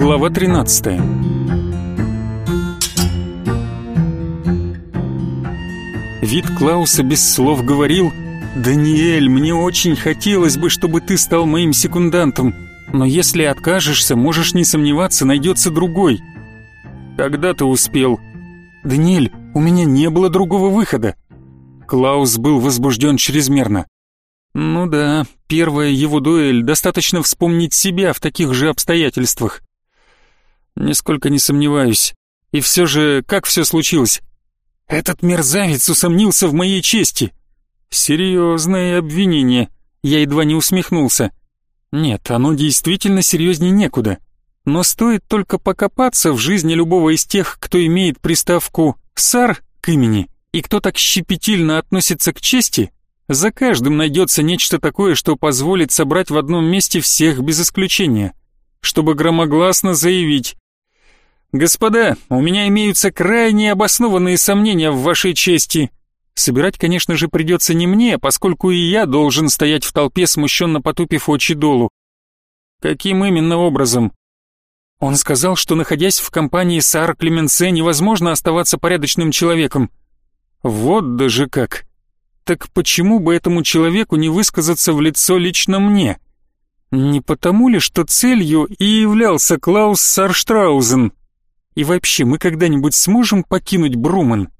Глава 13 Вид Клауса без слов говорил «Даниэль, мне очень хотелось бы, чтобы ты стал моим секундантом, но если откажешься, можешь не сомневаться, найдется другой». «Когда ты успел?» «Даниэль, у меня не было другого выхода». Клаус был возбужден чрезмерно. Ну да, первая его дуэль, достаточно вспомнить себя в таких же обстоятельствах. Нисколько не сомневаюсь. И все же, как все случилось? Этот мерзавец усомнился в моей чести. Серьезное обвинение. Я едва не усмехнулся. Нет, оно действительно серьезнее некуда. Но стоит только покопаться в жизни любого из тех, кто имеет приставку «сар» к имени, и кто так щепетильно относится к чести, за каждым найдется нечто такое, что позволит собрать в одном месте всех без исключения, чтобы громогласно заявить «Господа, у меня имеются крайне обоснованные сомнения в вашей чести». Собирать, конечно же, придется не мне, поскольку и я должен стоять в толпе, смущенно потупив очи долу. Каким именно образом? Он сказал, что, находясь в компании Сара Клеменсе, невозможно оставаться порядочным человеком. Вот даже как. Так почему бы этому человеку не высказаться в лицо лично мне? Не потому ли, что целью и являлся Клаус Сарштраузен? И вообще, мы когда-нибудь сможем покинуть Брумен?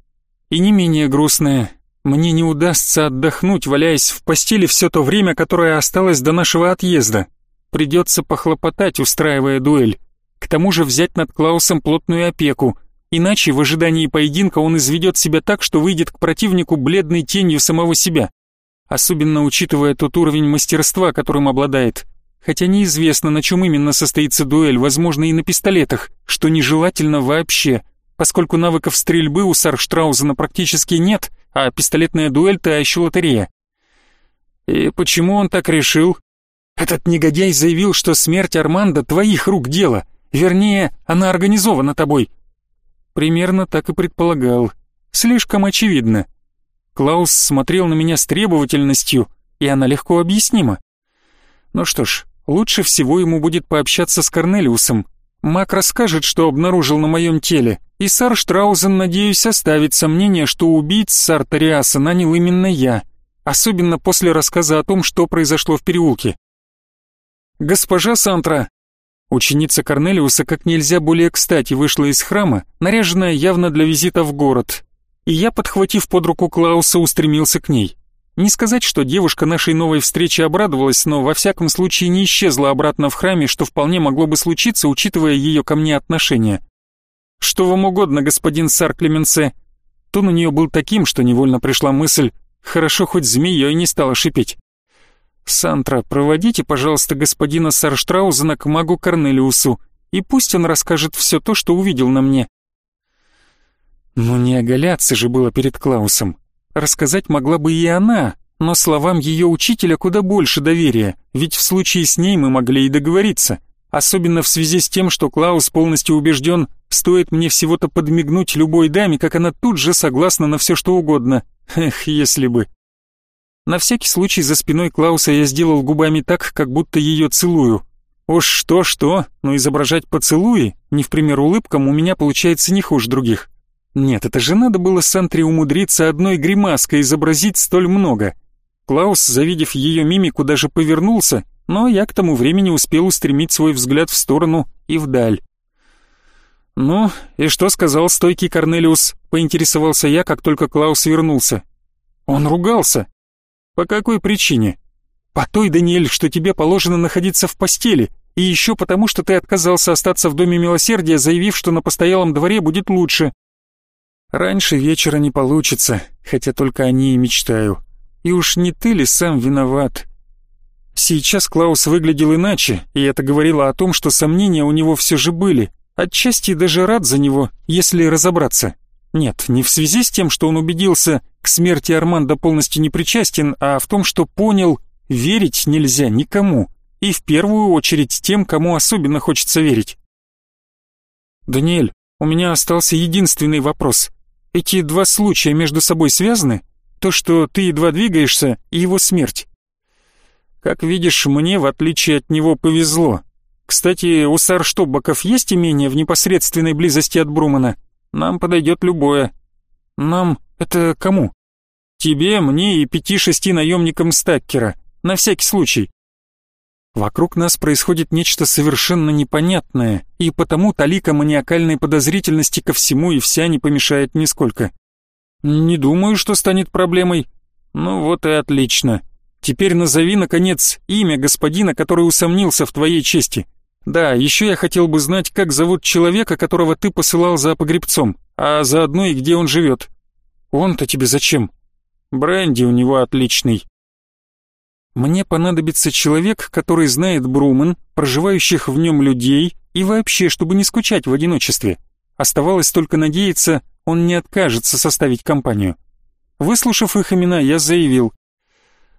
И не менее грустное, мне не удастся отдохнуть, валяясь в постели все то время, которое осталось до нашего отъезда. Придется похлопотать, устраивая дуэль. К тому же взять над Клаусом плотную опеку, иначе в ожидании поединка он изведет себя так, что выйдет к противнику бледной тенью самого себя. Особенно учитывая тот уровень мастерства, которым обладает хотя неизвестно, на чем именно состоится дуэль, возможно и на пистолетах, что нежелательно вообще, поскольку навыков стрельбы у Сарштраузена практически нет, а пистолетная дуэль — то еще лотерея. И почему он так решил? Этот негодяй заявил, что смерть Арманда твоих рук дело, вернее, она организована тобой. Примерно так и предполагал. Слишком очевидно. Клаус смотрел на меня с требовательностью, и она легко объяснима. Ну что ж, Лучше всего ему будет пообщаться с Корнелиусом. Мак расскажет, что обнаружил на моем теле, и Сар Штраузен, надеюсь, оставит сомнение, что убийц Сартариаса нанял именно я, особенно после рассказа о том, что произошло в переулке. «Госпожа Сантра!» Ученица Корнелиуса как нельзя более кстати вышла из храма, наряженная явно для визита в город, и я, подхватив под руку Клауса, устремился к ней. Не сказать, что девушка нашей новой встрече обрадовалась, но во всяком случае не исчезла обратно в храме, что вполне могло бы случиться, учитывая ее ко мне отношение. «Что вам угодно, господин Сар Клеменсе?» Тон у нее был таким, что невольно пришла мысль, хорошо хоть змеей не стала шипеть. «Сантра, проводите, пожалуйста, господина Сарштраузена к магу Корнелиусу, и пусть он расскажет все то, что увидел на мне». Ну не оголяться же было перед Клаусом. Рассказать могла бы и она, но словам ее учителя куда больше доверия, ведь в случае с ней мы могли и договориться. Особенно в связи с тем, что Клаус полностью убежден, стоит мне всего-то подмигнуть любой даме, как она тут же согласна на все что угодно. Эх, если бы. На всякий случай за спиной Клауса я сделал губами так, как будто ее целую. Уж что-что, но изображать поцелуи, не в пример улыбкам, у меня получается не хуже других. Нет, это же надо было Сантре умудриться одной гримаской изобразить столь много. Клаус, завидев ее мимику, даже повернулся, но я к тому времени успел устремить свой взгляд в сторону и вдаль. «Ну, и что сказал стойкий Корнелиус?» — поинтересовался я, как только Клаус вернулся. «Он ругался». «По какой причине?» «По той, Даниэль, что тебе положено находиться в постели, и еще потому, что ты отказался остаться в Доме Милосердия, заявив, что на постоялом дворе будет лучше». Раньше вечера не получится, хотя только о ней мечтаю. И уж не ты ли сам виноват? Сейчас Клаус выглядел иначе, и это говорило о том, что сомнения у него все же были. Отчасти даже рад за него, если разобраться. Нет, не в связи с тем, что он убедился, к смерти Арманда полностью не причастен, а в том, что понял, верить нельзя никому, и в первую очередь тем, кому особенно хочется верить. «Даниэль, у меня остался единственный вопрос. Эти два случая между собой связаны? То, что ты едва двигаешься, и его смерть. Как видишь, мне, в отличие от него, повезло. Кстати, у Сарштоббаков есть имение в непосредственной близости от Брумана? Нам подойдет любое. Нам это кому? Тебе, мне и пяти-шести наемникам Стаккера. На всякий случай. Вокруг нас происходит нечто совершенно непонятное, и потому талика маниакальной подозрительности ко всему и вся не помешает нисколько. Не думаю, что станет проблемой. Ну вот и отлично. Теперь назови, наконец, имя господина, который усомнился в твоей чести. Да, еще я хотел бы знать, как зовут человека, которого ты посылал за погребцом, а заодно и где он живет. Он-то тебе зачем? Бренди у него отличный. Мне понадобится человек, который знает Брумен, проживающих в нем людей и вообще, чтобы не скучать в одиночестве. Оставалось только надеяться, он не откажется составить компанию. Выслушав их имена, я заявил.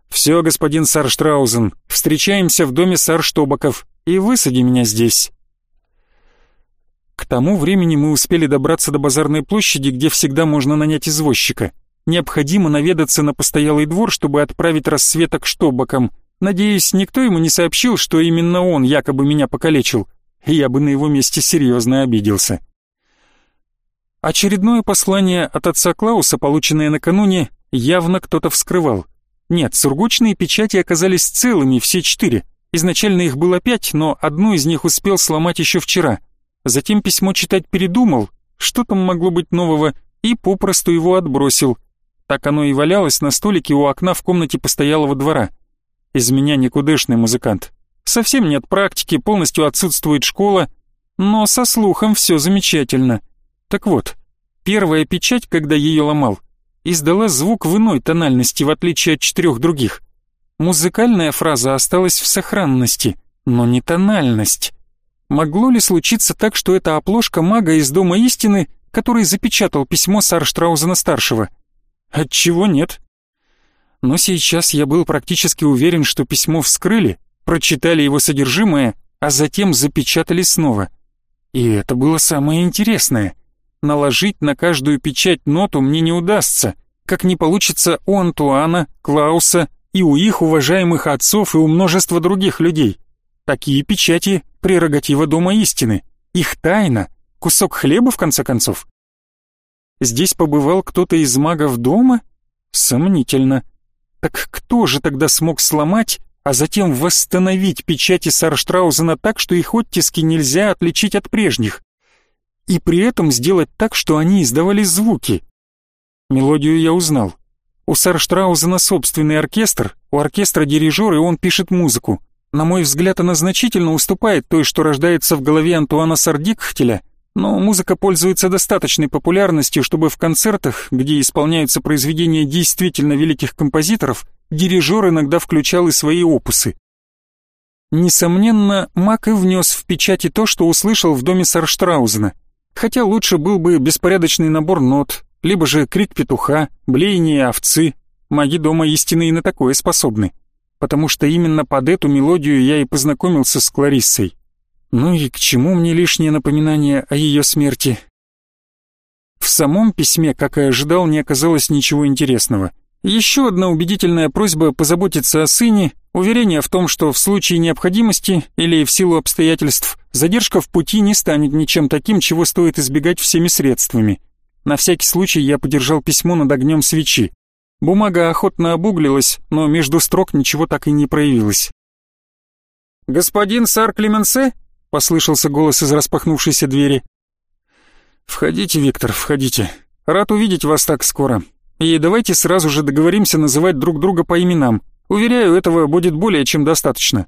«Все, господин Сарштраузен, встречаемся в доме Сарштобаков и высади меня здесь». К тому времени мы успели добраться до базарной площади, где всегда можно нанять извозчика. Необходимо наведаться на постоялый двор, чтобы отправить рассвета к Штобакам. Надеюсь, никто ему не сообщил, что именно он якобы меня покалечил. Я бы на его месте серьезно обиделся. Очередное послание от отца Клауса, полученное накануне, явно кто-то вскрывал. Нет, сургучные печати оказались целыми, все четыре. Изначально их было пять, но одну из них успел сломать еще вчера. Затем письмо читать передумал, что там могло быть нового, и попросту его отбросил. Так оно и валялось на столике у окна в комнате постоялого двора. Из меня никудышный музыкант. Совсем нет практики, полностью отсутствует школа, но со слухом все замечательно. Так вот, первая печать, когда ее ломал, издала звук в иной тональности, в отличие от четырех других. Музыкальная фраза осталась в сохранности, но не тональность. Могло ли случиться так, что это оплошка мага из Дома Истины, который запечатал письмо Сарштраузена-старшего? Отчего нет? Но сейчас я был практически уверен, что письмо вскрыли, прочитали его содержимое, а затем запечатали снова. И это было самое интересное. Наложить на каждую печать ноту мне не удастся, как не получится у Антуана, Клауса и у их уважаемых отцов и у множества других людей. Такие печати — прерогатива Дома Истины. Их тайна, кусок хлеба, в конце концов. Здесь побывал кто-то из магов дома? Сомнительно. Так кто же тогда смог сломать, а затем восстановить печати Сарштраузена так, что их оттиски нельзя отличить от прежних? И при этом сделать так, что они издавали звуки? Мелодию я узнал. У Сарштраузена собственный оркестр, у оркестра дирижер, и он пишет музыку. На мой взгляд, она значительно уступает той, что рождается в голове Антуана Сардикхтеля, но музыка пользуется достаточной популярностью, чтобы в концертах, где исполняются произведения действительно великих композиторов, дирижер иногда включал и свои опусы. Несомненно, Мак и внес в печати то, что услышал в доме Сарштраузена, хотя лучше был бы беспорядочный набор нот, либо же крик петуха, блеяние овцы. Маги дома истины и на такое способны, потому что именно под эту мелодию я и познакомился с Клариссой. Ну и к чему мне лишнее напоминание о ее смерти? В самом письме, как и ожидал, не оказалось ничего интересного. Еще одна убедительная просьба позаботиться о сыне, уверение в том, что в случае необходимости или в силу обстоятельств задержка в пути не станет ничем таким, чего стоит избегать всеми средствами. На всякий случай я подержал письмо над огнем свечи. Бумага охотно обуглилась, но между строк ничего так и не проявилось. «Господин сар Клеменсе?» Послышался голос из распахнувшейся двери. «Входите, Виктор, входите. Рад увидеть вас так скоро. И давайте сразу же договоримся называть друг друга по именам. Уверяю, этого будет более чем достаточно.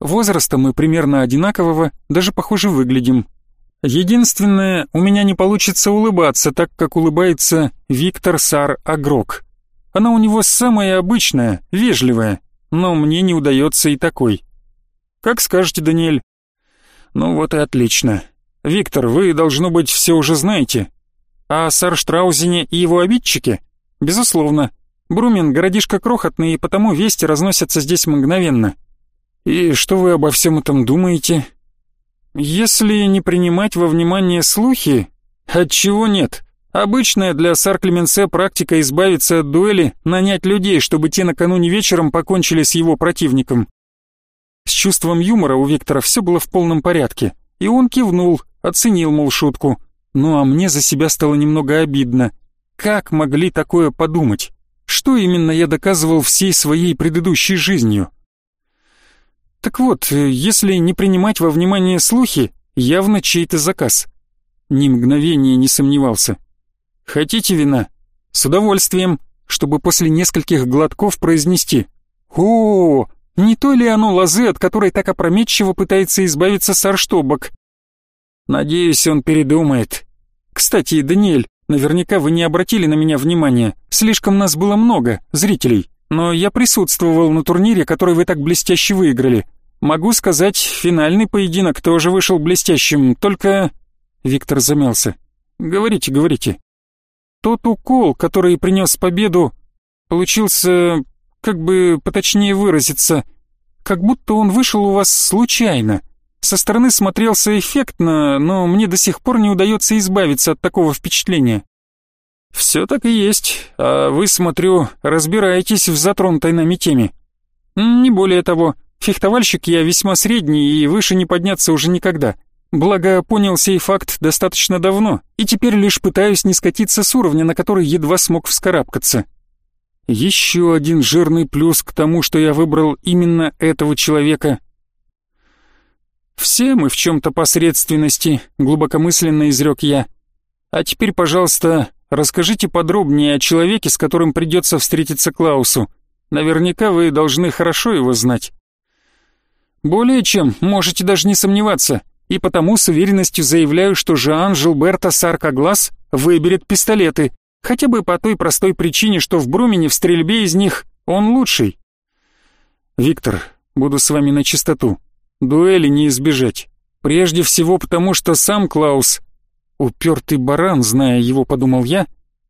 Возраста мы примерно одинакового, даже похоже выглядим. Единственное, у меня не получится улыбаться так, как улыбается Виктор Сар Агрок. Она у него самая обычная, вежливая, но мне не удается и такой. Как скажете, Даниэль, ну вот и отлично. Виктор, вы, должно быть, все уже знаете. О Сарштраузене и его обидчике? Безусловно. Брумен городишко крохотный, и потому вести разносятся здесь мгновенно. И что вы обо всем этом думаете? Если не принимать во внимание слухи, отчего нет? Обычная для Сарклеменсе практика избавиться от дуэли, нанять людей, чтобы те накануне вечером покончили с его противником. С чувством юмора у Виктора все было в полном порядке, и он кивнул, оценил, мол, шутку. Ну а мне за себя стало немного обидно. Как могли такое подумать? Что именно я доказывал всей своей предыдущей жизнью? Так вот, если не принимать во внимание слухи, явно чей-то заказ. Ни мгновения не сомневался. Хотите вина? С удовольствием, чтобы после нескольких глотков произнести «О, не то ли оно лозы, от которой так опрометчиво пытается избавиться Сарштобок?» Надеюсь, он передумает. Кстати, Даниэль, наверняка вы не обратили на меня внимания. Слишком нас было много, зрителей. Но я присутствовал на турнире, который вы так блестяще выиграли. Могу сказать, финальный поединок тоже вышел блестящим, только...» Виктор замялся. «Говорите, говорите». «Тот укол, который принес победу, получился, как бы поточнее выразиться, как будто он вышел у вас случайно. Со стороны смотрелся эффектно, но мне до сих пор не удается избавиться от такого впечатления». «Все так и есть, а вы, смотрю, разбираетесь в затронутой нами теме». «Не более того». Фехтовальщик я весьма средний и выше не подняться уже никогда. Благо, понял сей факт достаточно давно, и теперь лишь пытаюсь не скатиться с уровня, на который едва смог вскарабкаться. Еще один жирный плюс к тому, что я выбрал именно этого человека. «Все мы в чем-то посредственности», — глубокомысленно изрек я. «А теперь, пожалуйста, расскажите подробнее о человеке, с которым придется встретиться Клаусу. Наверняка вы должны хорошо его знать». Более чем, можете даже не сомневаться, и потому с уверенностью заявляю, что Жан Жилберто Саркоглаз выберет пистолеты, хотя бы по той простой причине, что в Брумене в стрельбе из них он лучший. Виктор, буду с вами на чистоту. Дуэли не избежать. Прежде всего потому, что сам Клаус, упертый баран, зная его, подумал я,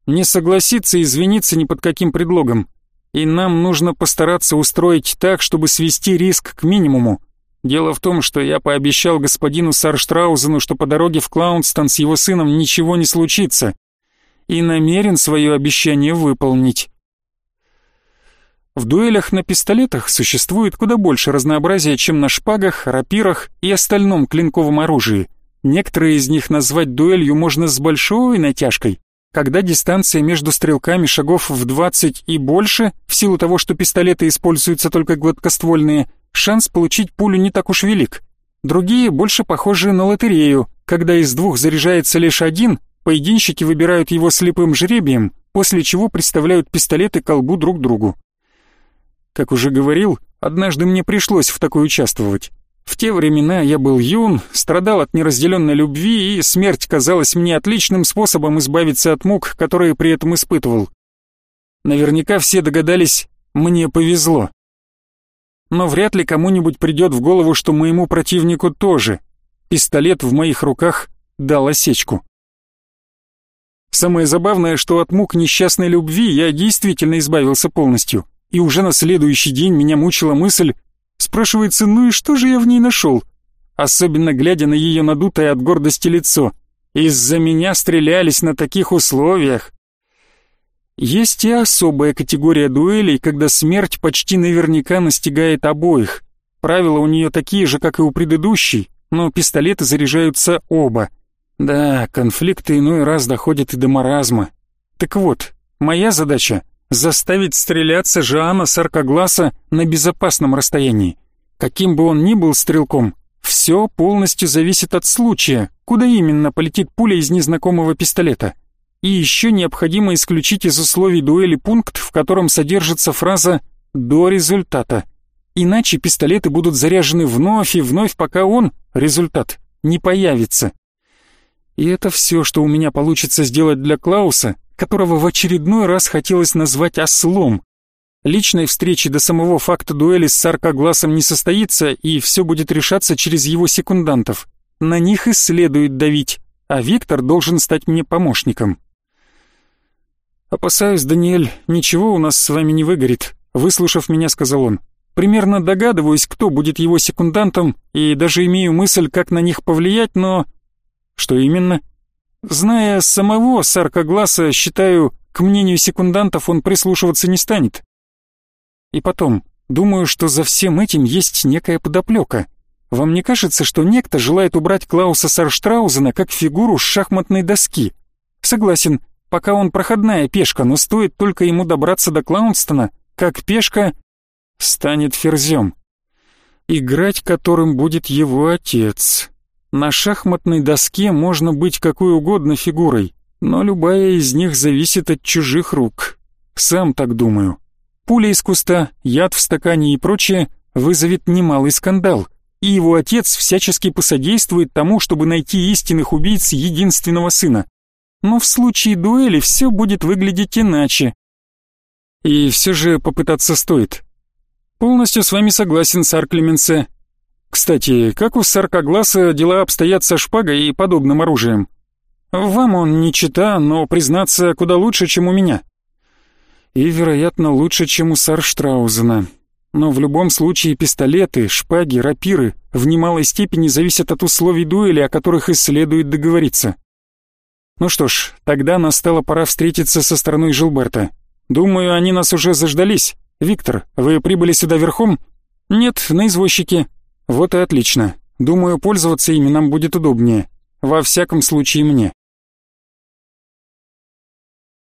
не согласится извиниться ни под каким предлогом. И нам нужно постараться устроить так, чтобы свести риск к минимуму. Дело в том, что я пообещал господину Сарштраузену, что по дороге в Клаунстон с его сыном ничего не случится, и намерен свое обещание выполнить. В дуэлях на пистолетах существует куда больше разнообразия, чем на шпагах, рапирах и остальном клинковом оружии. Некоторые из них назвать дуэлью можно с большой натяжкой, когда дистанция между стрелками шагов в 20 и больше, в силу того, что пистолеты используются только гладкоствольные, шанс получить пулю не так уж велик. Другие больше похожи на лотерею, когда из двух заряжается лишь один, поединщики выбирают его слепым жребием, после чего представляют пистолеты колбу друг другу. Как уже говорил, однажды мне пришлось в такой участвовать. В те времена я был юн, страдал от неразделенной любви, и смерть казалась мне отличным способом избавиться от мук, которые при этом испытывал. Наверняка все догадались, мне повезло но вряд ли кому-нибудь придет в голову, что моему противнику тоже. Пистолет в моих руках дал осечку. Самое забавное, что от мук несчастной любви я действительно избавился полностью, и уже на следующий день меня мучила мысль, спрашивается, ну и что же я в ней нашел? Особенно глядя на ее надутое от гордости лицо. Из-за меня стрелялись на таких условиях. Есть и особая категория дуэлей, когда смерть почти наверняка настигает обоих. Правила у нее такие же, как и у предыдущей, но пистолеты заряжаются оба. Да, конфликты иной раз доходят и до маразма. Так вот, моя задача — заставить стреляться Жана Саркогласа на безопасном расстоянии. Каким бы он ни был стрелком, все полностью зависит от случая, куда именно полетит пуля из незнакомого пистолета — и еще необходимо исключить из условий дуэли пункт, в котором содержится фраза «до результата». Иначе пистолеты будут заряжены вновь и вновь, пока он, результат, не появится. И это все, что у меня получится сделать для Клауса, которого в очередной раз хотелось назвать ослом. Личной встречи до самого факта дуэли с Саркогласом не состоится, и все будет решаться через его секундантов. На них и следует давить, а Виктор должен стать мне помощником. «Опасаюсь, Даниэль, ничего у нас с вами не выгорит», — выслушав меня, сказал он. «Примерно догадываюсь, кто будет его секундантом, и даже имею мысль, как на них повлиять, но...» «Что именно?» «Зная самого Саркогласа, считаю, к мнению секундантов он прислушиваться не станет. И потом, Думаю, что за всем этим есть некая подоплека. Вам не кажется, что некто желает убрать Клауса Сарштраузена как фигуру с шахматной доски? Согласен, пока он проходная пешка, но стоит только ему добраться до Клаунстона, как пешка станет ферзем. Играть которым будет его отец. На шахматной доске можно быть какой угодно фигурой, но любая из них зависит от чужих рук. Сам так думаю. Пуля из куста, яд в стакане и прочее вызовет немалый скандал, и его отец всячески посодействует тому, чтобы найти истинных убийц единственного сына. Но в случае дуэли все будет выглядеть иначе. И все же попытаться стоит. Полностью с вами согласен, сар Клеменсе. Кстати, как у Саркогласа дела обстоят со шпагой и подобным оружием? Вам он не чита, но, признаться, куда лучше, чем у меня. И, вероятно, лучше, чем у Сарштраузена. Но в любом случае пистолеты, шпаги, рапиры в немалой степени зависят от условий дуэли, о которых и следует договориться. Ну что ж, тогда настала пора встретиться со стороной Жилберта. Думаю, они нас уже заждались. Виктор, вы прибыли сюда верхом? Нет, на извозчике. Вот и отлично. Думаю, пользоваться ими нам будет удобнее. Во всяком случае мне.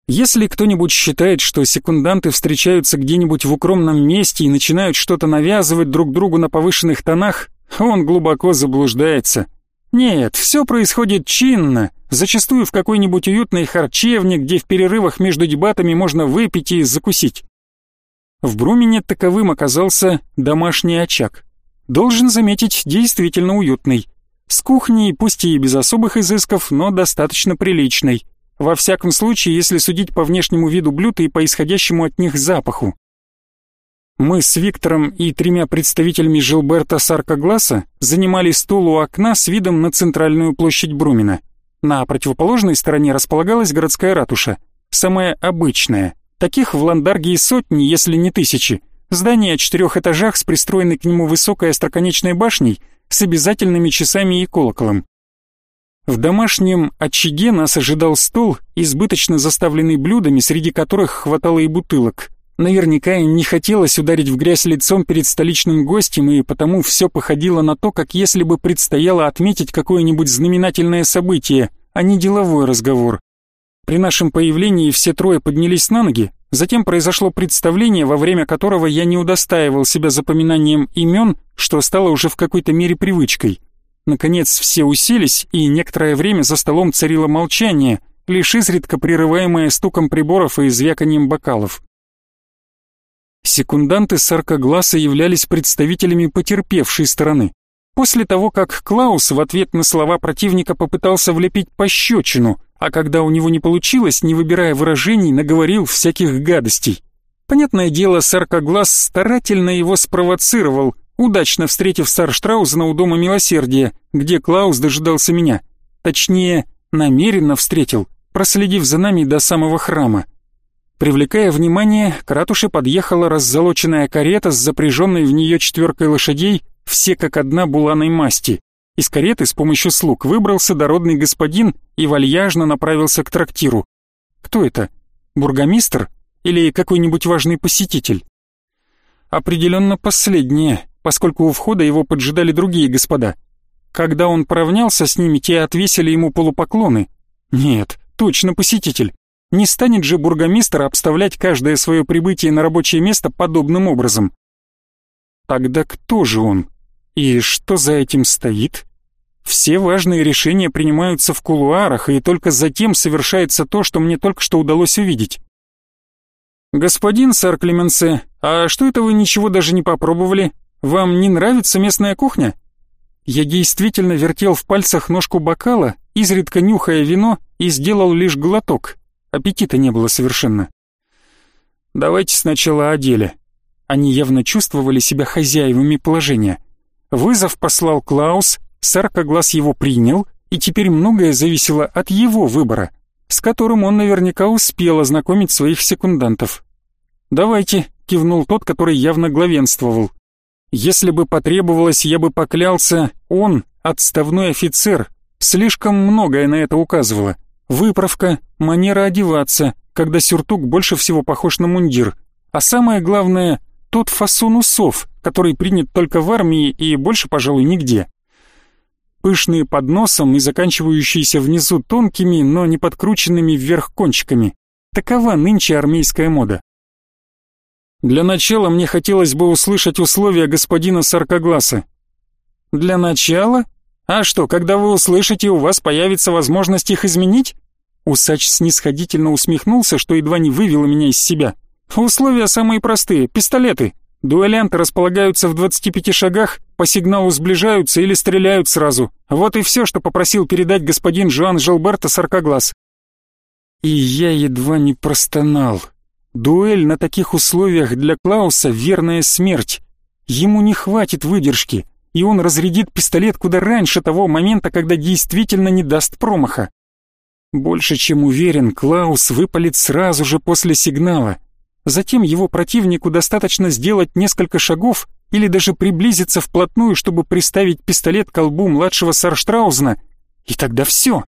Если кто-нибудь считает, что секунданты встречаются где-нибудь в укромном месте и начинают что-то навязывать друг другу на повышенных тонах, он глубоко заблуждается. Нет, все происходит чинно, зачастую в какой-нибудь уютной харчевне, где в перерывах между дебатами можно выпить и закусить. В Брумене таковым оказался домашний очаг. Должен заметить, действительно уютный. С кухней, пусть и без особых изысков, но достаточно приличной. Во всяком случае, если судить по внешнему виду блюд и по исходящему от них запаху. Мы с Виктором и тремя представителями Жилберта Саркогласа занимали стул у окна с видом на центральную площадь Брумина. На противоположной стороне располагалась городская ратуша, самая обычная. Таких в Ландарге сотни, если не тысячи. Здание о четырех этажах с пристроенной к нему высокой остроконечной башней с обязательными часами и колоколом. В домашнем очаге нас ожидал стол, избыточно заставленный блюдами, среди которых хватало и бутылок. Наверняка им не хотелось ударить в грязь лицом перед столичным гостем, и потому все походило на то, как если бы предстояло отметить какое-нибудь знаменательное событие, а не деловой разговор. При нашем появлении все трое поднялись на ноги, затем произошло представление, во время которого я не удостаивал себя запоминанием имен, что стало уже в какой-то мере привычкой. Наконец все уселись, и некоторое время за столом царило молчание, лишь изредка прерываемое стуком приборов и звяканием бокалов. Секунданты Саркогласа являлись представителями потерпевшей стороны. После того, как Клаус в ответ на слова противника попытался влепить пощечину, а когда у него не получилось, не выбирая выражений, наговорил всяких гадостей. Понятное дело, Саркоглас старательно его спровоцировал, удачно встретив Сарштраузена у Дома Милосердия, где Клаус дожидался меня. Точнее, намеренно встретил, проследив за нами до самого храма. Привлекая внимание, к ратуше подъехала раззолоченная карета с запряженной в нее четверкой лошадей, все как одна буланой масти. Из кареты с помощью слуг выбрался дородный господин и вальяжно направился к трактиру. Кто это? Бургомистр или какой-нибудь важный посетитель? Определенно последнее, поскольку у входа его поджидали другие господа. Когда он поравнялся с ними, те отвесили ему полупоклоны. Нет, точно посетитель. Не станет же бургомистр обставлять каждое свое прибытие на рабочее место подобным образом. Тогда кто же он? И что за этим стоит? Все важные решения принимаются в кулуарах, и только затем совершается то, что мне только что удалось увидеть. «Господин сэр Клеменсе, а что это вы ничего даже не попробовали? Вам не нравится местная кухня?» Я действительно вертел в пальцах ножку бокала, изредка нюхая вино, и сделал лишь глоток. Аппетита не было совершенно. «Давайте сначала о деле». Они явно чувствовали себя хозяевами положения. Вызов послал Клаус, Саркоглаз его принял, и теперь многое зависело от его выбора, с которым он наверняка успел ознакомить своих секундантов. «Давайте», — кивнул тот, который явно главенствовал. Если бы потребовалось, я бы поклялся, он, отставной офицер, слишком многое на это указывало. Выправка, манера одеваться, когда сюртук больше всего похож на мундир. А самое главное, тот фасон усов, который принят только в армии и больше, пожалуй, нигде. Пышные под носом и заканчивающиеся внизу тонкими, но не подкрученными вверх кончиками. Такова нынче армейская мода. Для начала мне хотелось бы услышать условия господина Саркогласа. Для начала? А что, когда вы услышите, у вас появится возможность их изменить? Усач снисходительно усмехнулся, что едва не вывело меня из себя. Условия самые простые. Пистолеты. Дуэлянты располагаются в 25 шагах, по сигналу сближаются или стреляют сразу. Вот и все, что попросил передать господин Жуан Желберто Саркоглаз. И я едва не простонал. Дуэль на таких условиях для Клауса — верная смерть. Ему не хватит выдержки, и он разрядит пистолет куда раньше того момента, когда действительно не даст промаха. Больше чем уверен, Клаус выпалит сразу же после сигнала. Затем его противнику достаточно сделать несколько шагов или даже приблизиться вплотную, чтобы приставить пистолет к колбу младшего Сарштраузена, и тогда все.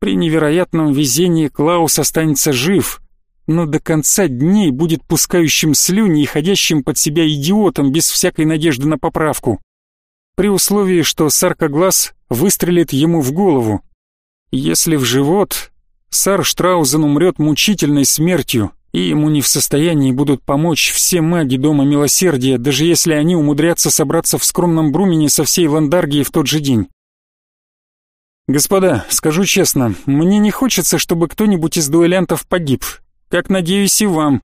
При невероятном везении Клаус останется жив, но до конца дней будет пускающим слюни и ходящим под себя идиотом без всякой надежды на поправку. При условии, что саркоглаз выстрелит ему в голову. Если в живот, Сар Штраузен умрет мучительной смертью, и ему не в состоянии будут помочь все маги Дома Милосердия, даже если они умудрятся собраться в скромном Брумене со всей Ландаргии в тот же день. Господа, скажу честно, мне не хочется, чтобы кто-нибудь из дуэлянтов погиб, как, надеюсь, и вам.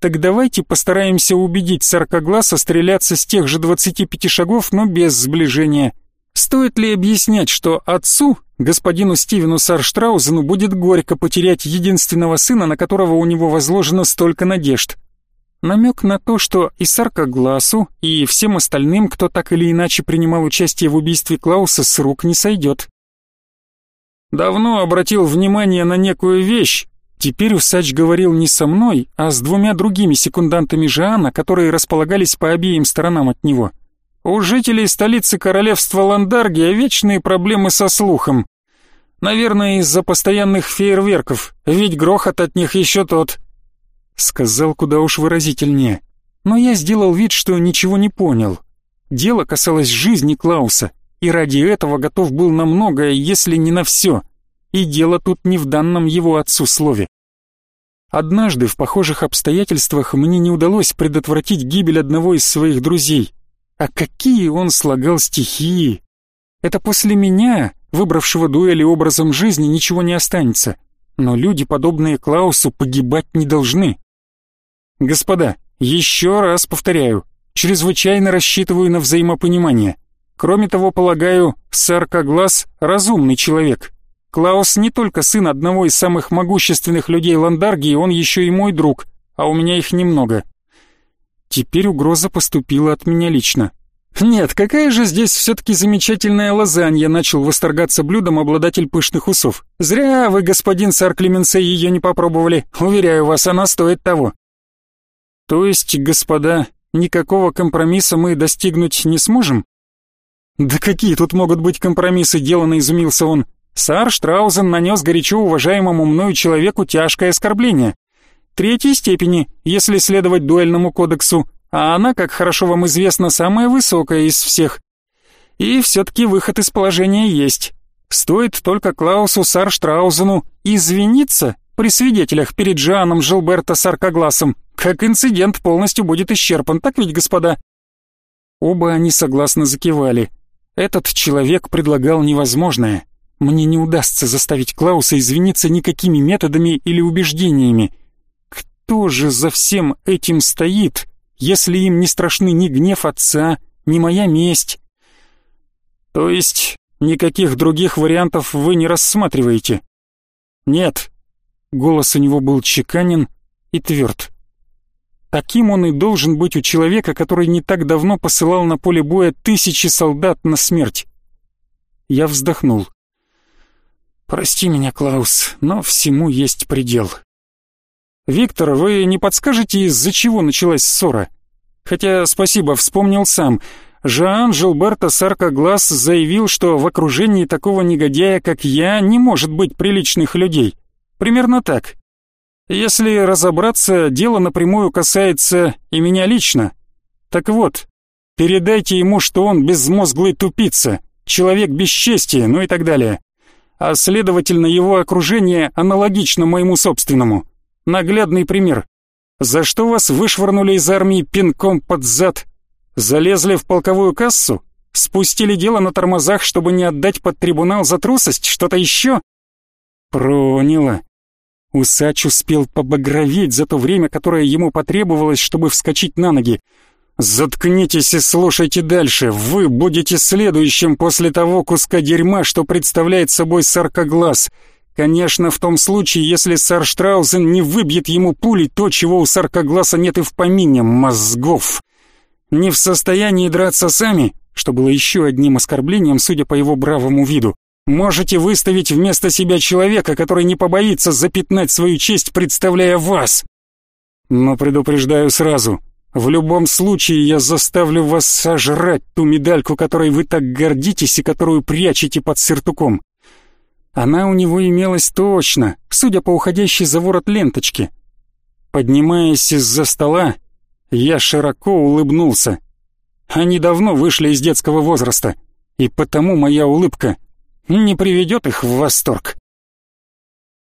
Так давайте постараемся убедить Саркогласа стреляться с тех же 25 шагов, но без сближения. Стоит ли объяснять, что отцу, господину Стивену Сарштраузену, будет горько потерять единственного сына, на которого у него возложено столько надежд? Намек на то, что и Саркогласу, и всем остальным, кто так или иначе принимал участие в убийстве Клауса, с рук не сойдет. Давно обратил внимание на некую вещь, Теперь усач говорил не со мной, а с двумя другими секундантами Жиана, которые располагались по обеим сторонам от него. У жителей столицы королевства Ландаргия вечные проблемы со слухом. Наверное, из-за постоянных фейерверков, ведь грохот от них еще тот. Сказал куда уж выразительнее. Но я сделал вид, что ничего не понял. Дело касалось жизни Клауса, и ради этого готов был на многое, если не на все. И дело тут не в данном его отцу слове. Однажды в похожих обстоятельствах мне не удалось предотвратить гибель одного из своих друзей. А какие он слагал стихии! Это после меня, выбравшего дуэли образом жизни, ничего не останется. Но люди, подобные Клаусу, погибать не должны. Господа, еще раз повторяю, чрезвычайно рассчитываю на взаимопонимание. Кроме того, полагаю, сэр Коглас — разумный человек, Клаус не только сын одного из самых могущественных людей Ландаргии, он еще и мой друг, а у меня их немного. Теперь угроза поступила от меня лично. «Нет, какая же здесь все-таки замечательная лазанья», — начал восторгаться блюдом обладатель пышных усов. «Зря вы, господин сар Клеменсе, ее не попробовали. Уверяю вас, она стоит того». «То есть, господа, никакого компромисса мы достигнуть не сможем?» «Да какие тут могут быть компромиссы?» — деланно изумился он. Сар Штраузен нанес горячо уважаемому мною человеку тяжкое оскорбление. Третьей степени, если следовать дуэльному кодексу, а она, как хорошо вам известно, самая высокая из всех. И все-таки выход из положения есть. Стоит только Клаусу Сарштраузену извиниться при свидетелях перед Жаном Жилберто Саркогласом, как инцидент полностью будет исчерпан, так ведь, господа? Оба они согласно закивали. Этот человек предлагал невозможное. Мне не удастся заставить Клауса извиниться никакими методами или убеждениями. Кто же за всем этим стоит, если им не страшны ни гнев отца, ни моя месть? То есть никаких других вариантов вы не рассматриваете? Нет. Голос у него был чеканен и тверд. Таким он и должен быть у человека, который не так давно посылал на поле боя тысячи солдат на смерть. Я вздохнул. «Прости меня, Клаус, но всему есть предел». «Виктор, вы не подскажете, из-за чего началась ссора?» «Хотя, спасибо, вспомнил сам. Жан Жилберто Саркоглаз заявил, что в окружении такого негодяя, как я, не может быть приличных людей. Примерно так. Если разобраться, дело напрямую касается и меня лично. Так вот, передайте ему, что он безмозглый тупица, человек без чести, ну и так далее. А следовательно, его окружение аналогично моему собственному. Наглядный пример. За что вас вышвырнули из армии пинком под зад? Залезли в полковую кассу? Спустили дело на тормозах, чтобы не отдать под трибунал за трусость? Что-то еще? Проняло. Усач успел побагроветь за то время, которое ему потребовалось, чтобы вскочить на ноги. «Заткнитесь и слушайте дальше. Вы будете следующим после того куска дерьма, что представляет собой саркоглаз. Конечно, в том случае, если сэр Штраузен не выбьет ему пулей то, чего у саркоглаза нет и в помине — мозгов. Не в состоянии драться сами, что было еще одним оскорблением, судя по его бравому виду. Можете выставить вместо себя человека, который не побоится запятнать свою честь, представляя вас. Но предупреждаю сразу, в любом случае я заставлю вас сожрать ту медальку, которой вы так гордитесь и которую прячете под сертуком. Она у него имелась точно, судя по уходящей за ворот ленточке. Поднимаясь из-за стола, я широко улыбнулся. Они давно вышли из детского возраста, и потому моя улыбка не приведет их в восторг.